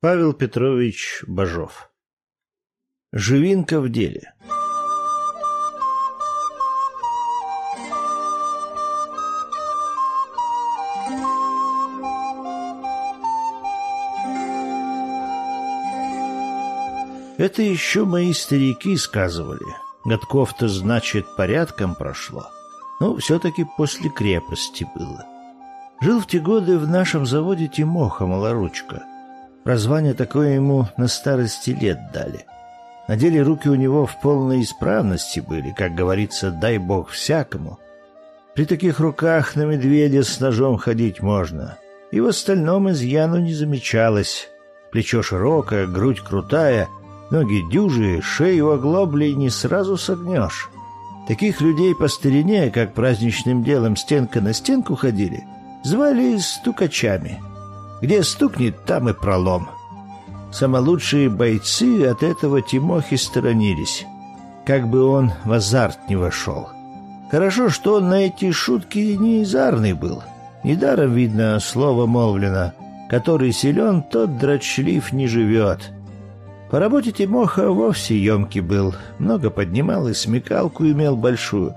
Павел Петрович Бажов. Живинка в деле. Это еще мои старики сказывали. Годков-то, значит, порядком прошло. Но все-таки после крепости было. Жил в те годы в нашем заводе Тимоха Малоручка — Прозвание такое ему на старости лет дали. На деле руки у него в полной исправности были, как говорится, дай бог всякому. При таких руках на медведя с ножом ходить можно. И в остальном изъяну не замечалось. Плечо широкое, грудь крутая, ноги дюжие, шею оглоблей не сразу согнешь. Таких людей по старине, как праздничным делом стенка на стенку ходили, звали стукачами — где стукнет, там и пролом. Самолучшие бойцы от этого Тимохи сторонились, как бы он в азарт не вошел. Хорошо, что он на эти шутки не изарный был. Недаром, видно, слово молвлено «который силен, тот дрочлив не живет». По работе Тимоха вовсе емкий был, много поднимал и смекалку имел большую.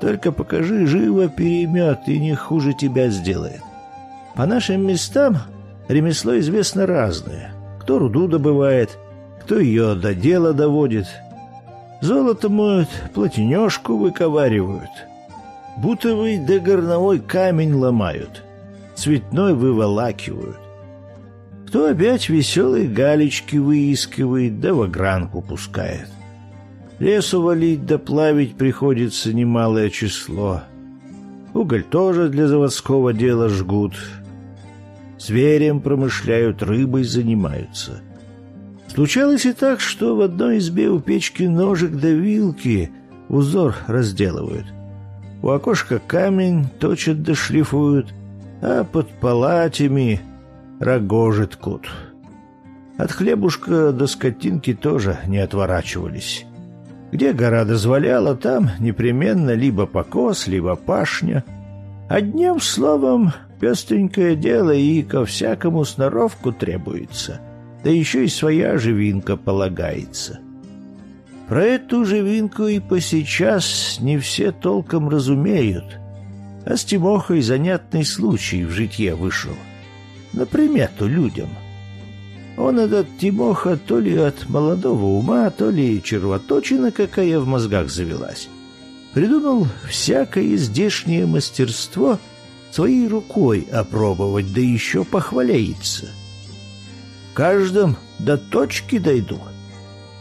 Только покажи, живо перемет и не хуже тебя сделает. По нашим местам Ремесло известно разное. Кто руду добывает, кто ее до дела доводит. Золото моют, платенежку выковаривают. Бутовый да горновой камень ломают. Цветной выволакивают. Кто опять веселые галечки выискивает, да в огранку пускает. Лесу валить да плавить приходится немалое число. Уголь тоже для заводского дела жгут — Зверем промышляют, рыбой занимаются. Случалось и так, что в одной избе у печки ножик да вилки узор разделывают. У окошка камень точат да шлифуют, а под палатями рогожи ткут. От хлебушка до скотинки тоже не отворачивались. Где гора дозволяла, там непременно либо покос, либо пашня. Одним словом, Пестренькое дело и ко всякому сноровку требуется, да еще и своя живинка полагается. Про эту живинку и по сейчас не все толком разумеют, а с Тимохой занятный случай в житье вышел. На примету людям. Он этот Тимоха то ли от молодого ума, то ли червоточина какая в мозгах завелась. Придумал всякое здешнее мастерство — своей рукой опробовать, да еще похваляется. В каждом до точки дойду.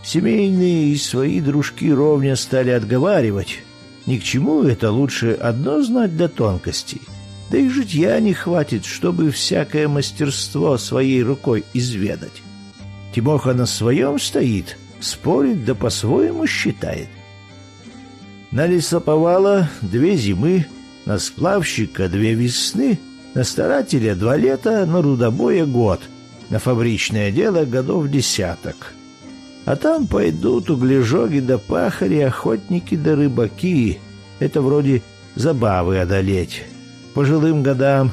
Семейные и свои дружки ровня стали отговаривать. Ни к чему это лучше одно знать до тонкостей. Да и житья не хватит, чтобы всякое мастерство своей рукой изведать. Тимоха на своем стоит, спорит да по-своему считает. На лесоповала две зимы, на сплавщика две весны, на старателя два лета, на рудобоя год, на фабричное дело годов десяток. А там пойдут углежоги да пахари, охотники да рыбаки. Это вроде забавы одолеть. Пожилым годам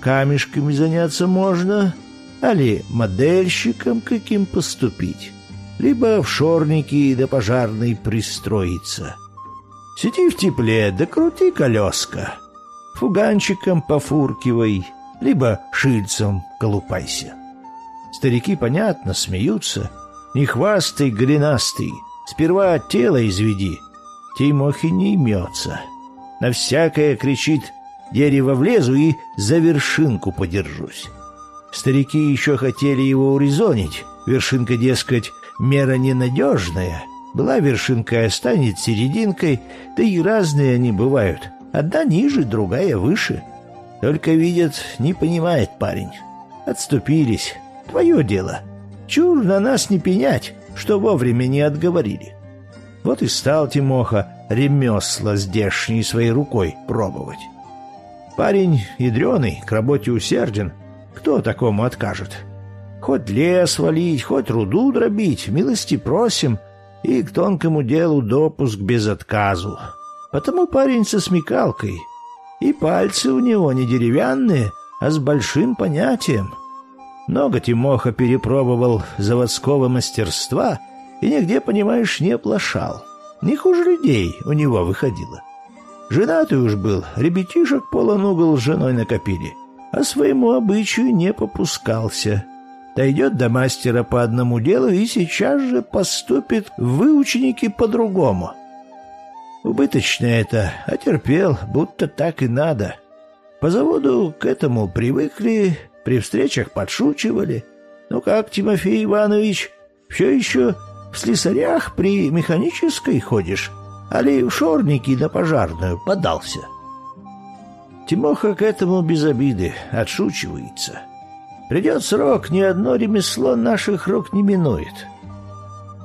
камешками заняться можно, али модельщиком каким поступить, либо в шорники да пожарный пристроиться. Сиди в тепле, да крути колеска. Фуганчиком пофуркивай, либо шильцем колупайся. Старики, понятно, смеются. Не хвастай, гренастый, сперва тело изведи. Тимохи не имется. На всякое кричит «дерево влезу и за вершинку подержусь». Старики еще хотели его урезонить. Вершинка, дескать, мера ненадежная — была вершинка и станет серединкой, да и разные они бывают. Одна ниже, другая выше. Только видят, не понимает парень. Отступились. Твое дело. Чур на нас не пенять, что вовремя не отговорили. Вот и стал Тимоха ремесла здешней своей рукой пробовать. Парень ядреный, к работе усерден. Кто такому откажет? Хоть лес валить, хоть руду дробить, милости просим — и к тонкому делу допуск без отказу. Потому парень со смекалкой, и пальцы у него не деревянные, а с большим понятием. Много Тимоха перепробовал заводского мастерства и нигде, понимаешь, не оплошал. Не хуже людей у него выходило. Женатый уж был, ребятишек полон угол с женой накопили, а своему обычаю не попускался. Дойдет до мастера по одному делу и сейчас же поступит в выученики по-другому. Убыточно это, а терпел, будто так и надо. По заводу к этому привыкли, при встречах подшучивали. Ну как, Тимофей Иванович, все еще в слесарях при механической ходишь, али в шорники на пожарную подался? Тимоха к этому без обиды отшучивается. Придет срок, ни одно ремесло наших рук не минует.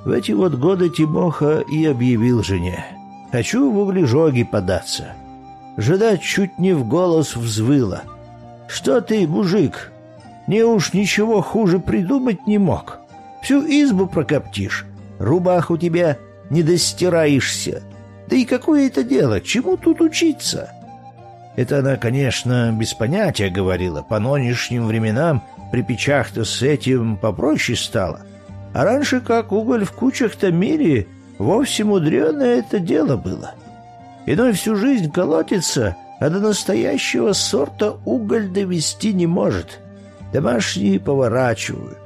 В эти вот годы Тимоха и объявил жене. «Хочу в углежоги податься». Жена чуть не в голос взвыла — что ты, мужик, не уж ничего хуже придумать не мог? Всю избу прокоптишь, рубах у тебя не достираешься. Да и какое это дело, чему тут учиться? Это она, конечно, без понятия говорила. По нынешним временам при печах-то с этим попроще стало. А раньше, как уголь в кучах-то мире, вовсе мудреное это дело было. Иной всю жизнь колотится — а до настоящего сорта уголь довести не может. Домашние поворачивают.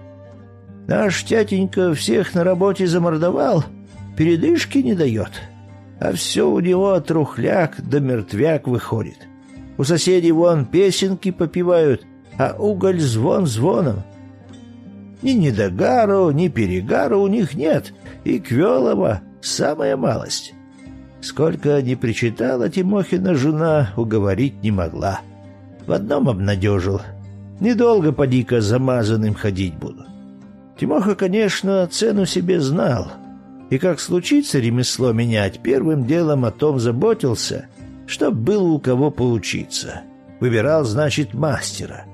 Наш тятенька всех на работе замордовал, передышки не дает. А все у него трухляк да мертвяк выходит. У соседей вон песенки попивают, а уголь звон звоном. Ни недогару, ни перегару у них нет, и Квелова самая малость. Сколько не причитала Тимохина жена, уговорить не могла. В одном обнадежил. Недолго поди-ка замазанным ходить буду. Тимоха, конечно, цену себе знал. И как случится ремесло менять, первым делом о том заботился, чтоб было у кого поучиться. Выбирал, значит, мастера.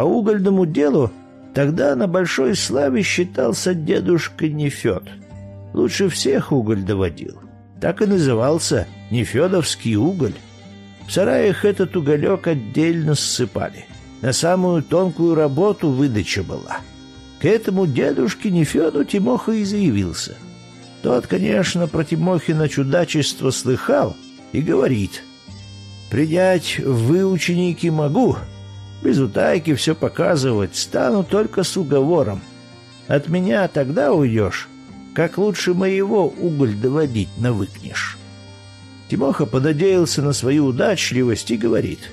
По угольному делу Тогда на большой славе считался дедушка Нефед. Лучше всех уголь доводил. Так и назывался Нефедовский уголь. В сараях этот уголек отдельно ссыпали. На самую тонкую работу выдача была. К этому дедушке Нефеду Тимоха и заявился. Тот, конечно, про Тимохина чудачество слыхал и говорит. «Принять в выученики могу, без утайки все показывать стану только с уговором. От меня тогда уйдешь, как лучше моего уголь доводить навыкнешь. Тимоха понадеялся на свою удачливость и говорит,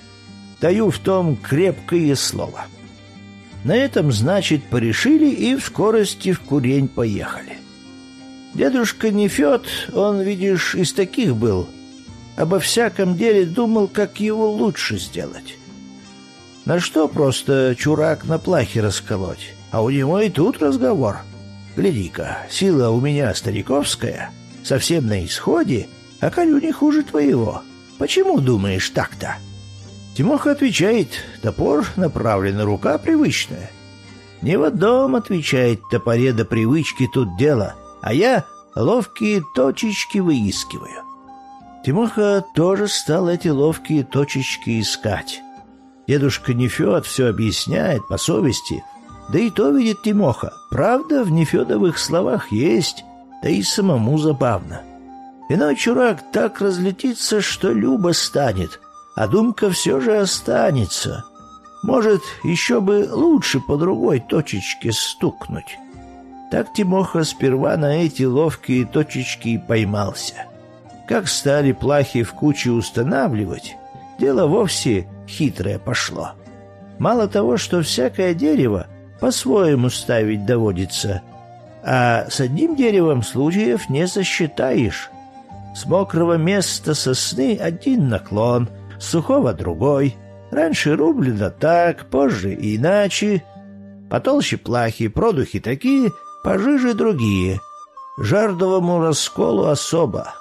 «Даю в том крепкое слово». На этом, значит, порешили и в скорости в курень поехали. Дедушка Нефед, он, видишь, из таких был. Обо всяком деле думал, как его лучше сделать. На что просто чурак на плахе расколоть? А у него и тут разговор. Гляди-ка, сила у меня стариковская, совсем на исходе, а коню не хуже твоего. Почему думаешь так-то? Тимоха отвечает, топор направлена рука привычная. Не в одном, отвечает топоре до привычки тут дело, а я ловкие точечки выискиваю. Тимоха тоже стал эти ловкие точечки искать. Дедушка Нефед все объясняет по совести. Да и то видит Тимоха. Правда в Нефедовых словах есть, да и самому забавно. Иной чурак так разлетится, что любо станет, а думка все же останется. Может, еще бы лучше по другой точечке стукнуть. Так Тимоха сперва на эти ловкие точечки и поймался. Как стали плахи в куче устанавливать, дело вовсе хитрое пошло. Мало того, что всякое дерево по-своему ставить доводится, а с одним деревом случаев не засчитаешь. С мокрого места сосны один наклон, с сухого другой. Раньше рублено так, позже иначе. Потолще плахи, продухи такие, пожиже другие. Жардовому расколу особо.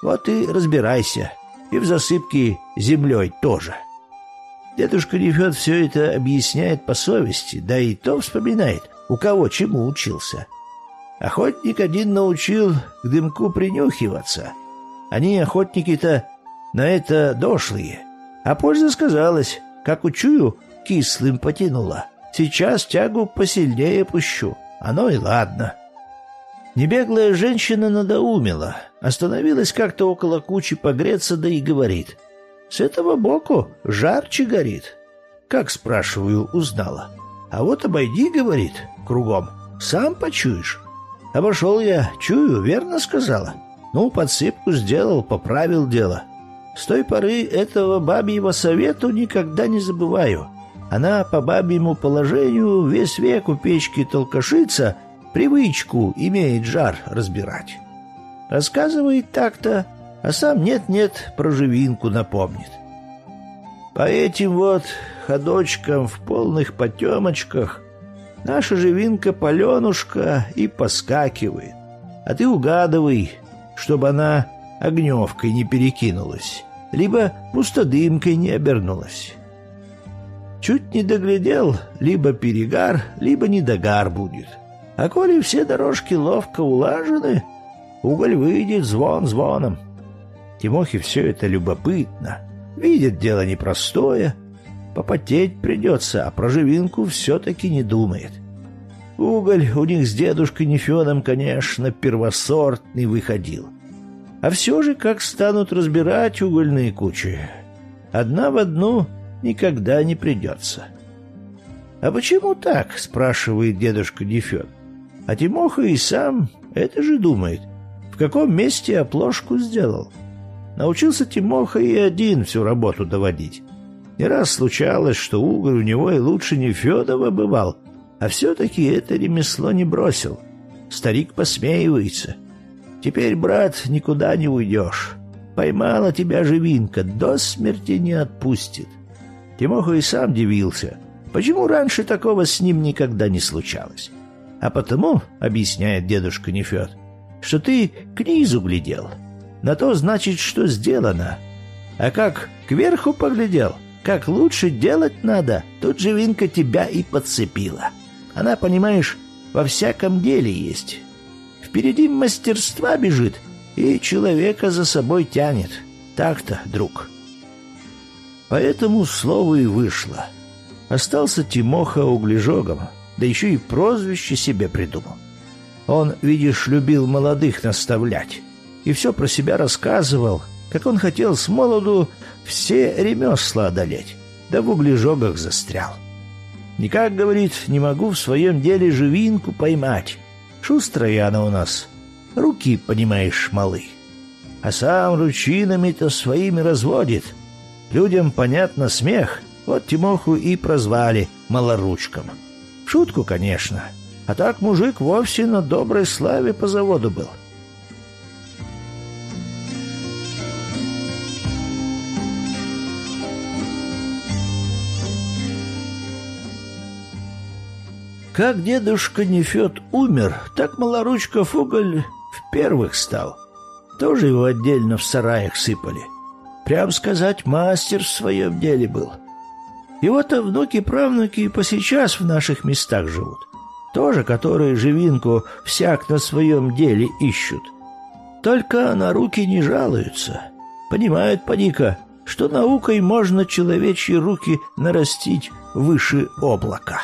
Вот и разбирайся. И в засыпке землей тоже. — Дедушка Нефед все это объясняет по совести, да и то вспоминает, у кого чему учился. Охотник один научил к дымку принюхиваться. Они, охотники-то, на это дошлые. А польза сказалась, как учую, кислым потянула. Сейчас тягу посильнее пущу. Оно и ладно. Небеглая женщина надоумила, остановилась как-то около кучи погреться, да и говорит. «С этого боку жарче горит». «Как, спрашиваю, узнала?» «А вот обойди, — говорит, — кругом, сам почуешь». Обошел я, чую, верно сказала. Ну, подсыпку сделал, поправил дело. С той поры этого бабьего совету никогда не забываю. Она по бабьему положению весь век у печки толкашится, привычку имеет жар разбирать. Рассказывает так-то, а сам нет-нет про живинку напомнит. По этим вот ходочкам в полных потемочках наша живинка Паленушка и поскакивает. А ты угадывай, чтобы она огневкой не перекинулась, либо пустодымкой не обернулась. Чуть не доглядел, либо перегар, либо недогар будет. А коли все дорожки ловко улажены, уголь выйдет звон звоном. Тимохе все это любопытно. Видит дело непростое. Попотеть придется, а про живинку все-таки не думает. Уголь у них с дедушкой Нефедом, конечно, первосортный выходил. А все же, как станут разбирать угольные кучи, одна в одну никогда не придется. «А почему так?» — спрашивает дедушка Нефед. А Тимоха и сам это же думает. В каком месте оплошку сделал? Научился Тимоха и один всю работу доводить. Не раз случалось, что уголь у него и лучше не Федова бывал, а все-таки это ремесло не бросил. Старик посмеивается — Теперь, брат, никуда не уйдешь. Поймала тебя живинка, до смерти не отпустит. Тимоха и сам дивился, почему раньше такого с ним никогда не случалось. А потому, объясняет дедушка Нефед, что ты к низу глядел. На то значит, что сделано. А как кверху поглядел, как лучше делать надо, тут живинка тебя и подцепила. Она, понимаешь, во всяком деле есть. Впереди мастерства бежит и человека за собой тянет. Так-то, друг. Поэтому слово и вышло. Остался Тимоха углежогом, да еще и прозвище себе придумал. Он, видишь, любил молодых наставлять и все про себя рассказывал, как он хотел с молоду все ремесла одолеть, да в углежогах застрял. Никак, говорит, не могу в своем деле живинку поймать. Шустрая она у нас. Руки, понимаешь, малы. А сам ручинами-то своими разводит. Людям, понятно, смех. Вот Тимоху и прозвали малоручком. Шутку, конечно. А так мужик вовсе на доброй славе по заводу был. — Как дедушка Нефед умер, так малоручка Фуголь в первых стал. Тоже его отдельно в сараях сыпали. Прям сказать, мастер в своем деле был. Его-то внуки-правнуки и посейчас в наших местах живут. Тоже, которые живинку всяк на своем деле ищут. Только на руки не жалуются. Понимают, подика, что наукой можно человечьи руки нарастить выше облака».